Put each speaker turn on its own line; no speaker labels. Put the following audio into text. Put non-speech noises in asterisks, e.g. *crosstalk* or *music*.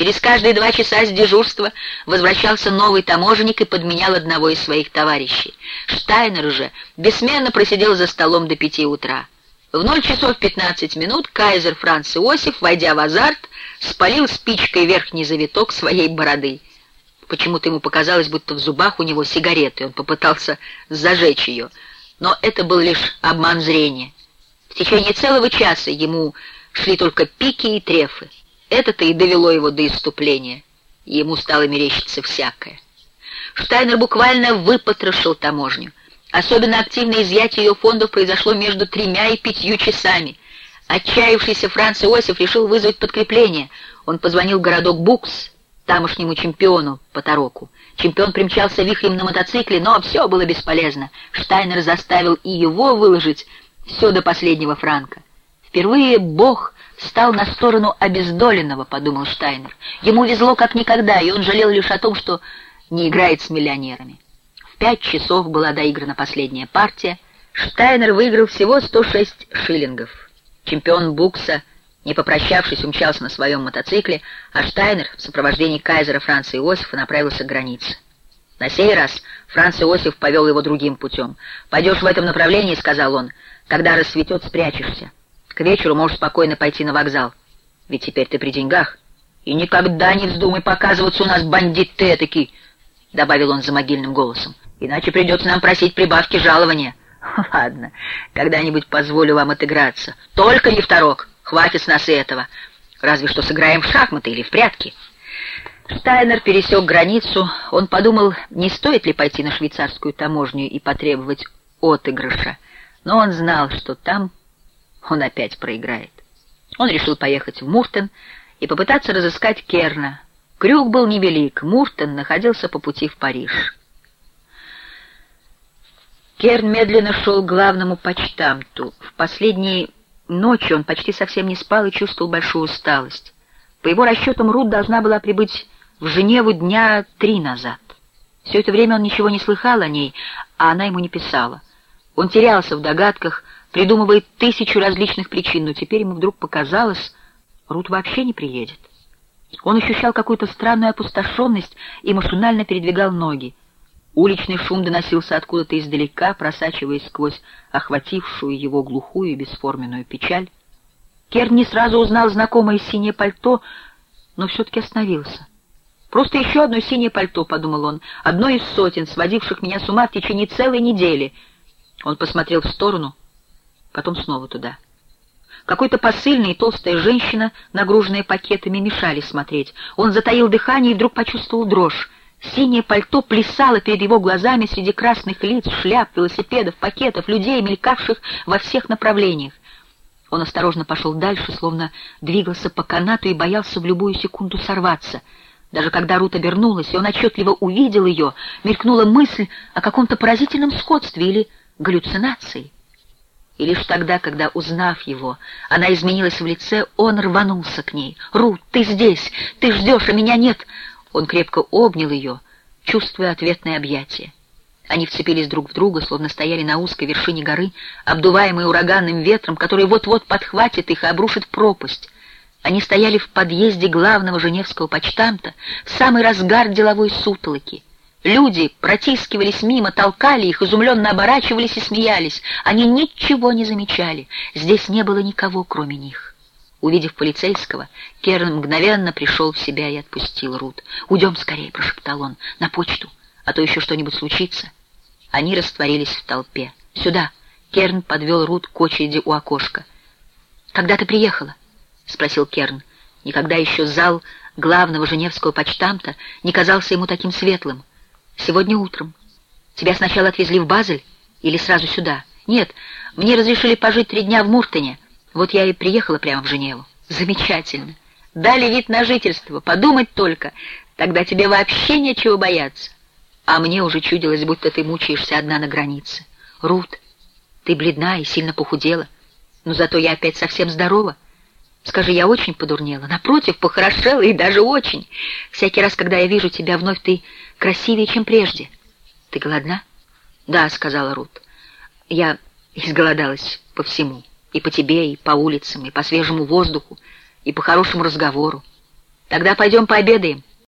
Через каждые два часа с дежурства возвращался новый таможенник и подменял одного из своих товарищей. Штайнер же бессменно просидел за столом до пяти утра. В ноль часов пятнадцать минут кайзер Франц Иосиф, войдя в азарт, спалил спичкой верхний завиток своей бороды. Почему-то ему показалось, будто в зубах у него сигареты, он попытался зажечь ее. Но это был лишь обман зрения. В течение целого часа ему шли только пики и трефы. Это-то и довело его до иступления. Ему стало мерещиться всякое. Штайнер буквально выпотрошил таможню. Особенно активное изъятие ее фондов произошло между тремя и пятью часами. Отчаявшийся Франц Иосиф решил вызвать подкрепление. Он позвонил в городок Букс, тамошнему чемпиону по тароку. Чемпион примчался вихрем на мотоцикле, но все было бесполезно. Штайнер заставил и его выложить все до последнего франка. Впервые Бог стал на сторону обездоленного, подумал Штайнер. Ему везло как никогда, и он жалел лишь о том, что не играет с миллионерами. В пять часов была доиграна последняя партия. Штайнер выиграл всего 106 шиллингов. Чемпион Букса, не попрощавшись, умчался на своем мотоцикле, а Штайнер в сопровождении кайзера Франца Иосифа направился к границе. На сей раз Франц Иосиф повел его другим путем. «Пойдешь в этом направлении, — сказал он, — когда рассветет, спрячешься. К вечеру можешь спокойно пойти на вокзал, ведь теперь ты при деньгах. И никогда не вздумай показываться у нас, бандит ты этакий, — добавил он за могильным голосом. Иначе придется нам просить прибавки жалования. *laughs* Ладно, когда-нибудь позволю вам отыграться. Только не второк, хватит с нас и этого. Разве что сыграем в шахматы или в прятки. Штайнер пересек границу. Он подумал, не стоит ли пойти на швейцарскую таможню и потребовать отыгрыша. Но он знал, что там он опять проиграет. Он решил поехать в Муртен и попытаться разыскать Керна. Крюк был невелик, Муртен находился по пути в Париж. Керн медленно шел к главному почтамту. В последние ночи он почти совсем не спал и чувствовал большую усталость. По его расчетам, Рут должна была прибыть в Женеву дня три назад. Все это время он ничего не слыхал о ней, а она ему не писала. Он терялся в догадках, придумывает тысячу различных причин, но теперь ему вдруг показалось, Рут вообще не приедет. Он ощущал какую-то странную опустошенность и машинально передвигал ноги. Уличный шум доносился откуда-то издалека, просачиваясь сквозь охватившую его глухую и бесформенную печаль. Керн не сразу узнал знакомое синее пальто, но все-таки остановился. «Просто еще одно синее пальто», — подумал он, — «одно из сотен, сводивших меня с ума в течение целой недели». Он посмотрел в сторону, потом снова туда. Какой-то посыльный и толстая женщина, нагруженная пакетами, мешали смотреть. Он затаил дыхание и вдруг почувствовал дрожь. Синее пальто плясало перед его глазами среди красных лиц, шляп, велосипедов, пакетов, людей, мелькавших во всех направлениях. Он осторожно пошел дальше, словно двигался по канату и боялся в любую секунду сорваться. Даже когда Рут обернулась, и он отчетливо увидел ее, мелькнула мысль о каком-то поразительном сходстве или галлюцинации. И лишь тогда, когда, узнав его, она изменилась в лице, он рванулся к ней. «Рут, ты здесь! Ты ждешь, а меня нет!» Он крепко обнял ее, чувствуя ответное объятие. Они вцепились друг в друга, словно стояли на узкой вершине горы, обдуваемые ураганным ветром, который вот-вот подхватит их и обрушит пропасть. Они стояли в подъезде главного женевского почтамта в самый разгар деловой сутолоки — Люди протискивались мимо, толкали их, изумленно оборачивались и смеялись. Они ничего не замечали. Здесь не было никого, кроме них. Увидев полицейского, Керн мгновенно пришел в себя и отпустил Рут. «Уйдем скорее», — прошептал он, — «на почту, а то еще что-нибудь случится». Они растворились в толпе. «Сюда!» — Керн подвел Рут к очереди у окошка. «Когда ты приехала?» — спросил Керн. Никогда еще зал главного женевского почтамта не казался ему таким светлым. Сегодня утром. Тебя сначала отвезли в Базель или сразу сюда? Нет, мне разрешили пожить три дня в Муртоне. Вот я и приехала прямо в Женеву. Замечательно. Дали вид на жительство. Подумать только. Тогда тебе вообще нечего бояться. А мне уже чудилось, будто ты мучаешься одна на границе. Рут, ты бледна и сильно похудела. Но зато я опять совсем здорова. Скажи, я очень подурнела. Напротив, похорошела и даже очень. Всякий раз, когда я вижу тебя вновь, ты красивее, чем прежде. Ты голодна? Да, сказала Рут. Я изголодалась по всему. И по тебе, и по улицам, и по свежему воздуху, и по хорошему разговору. Тогда пойдем пообедаем.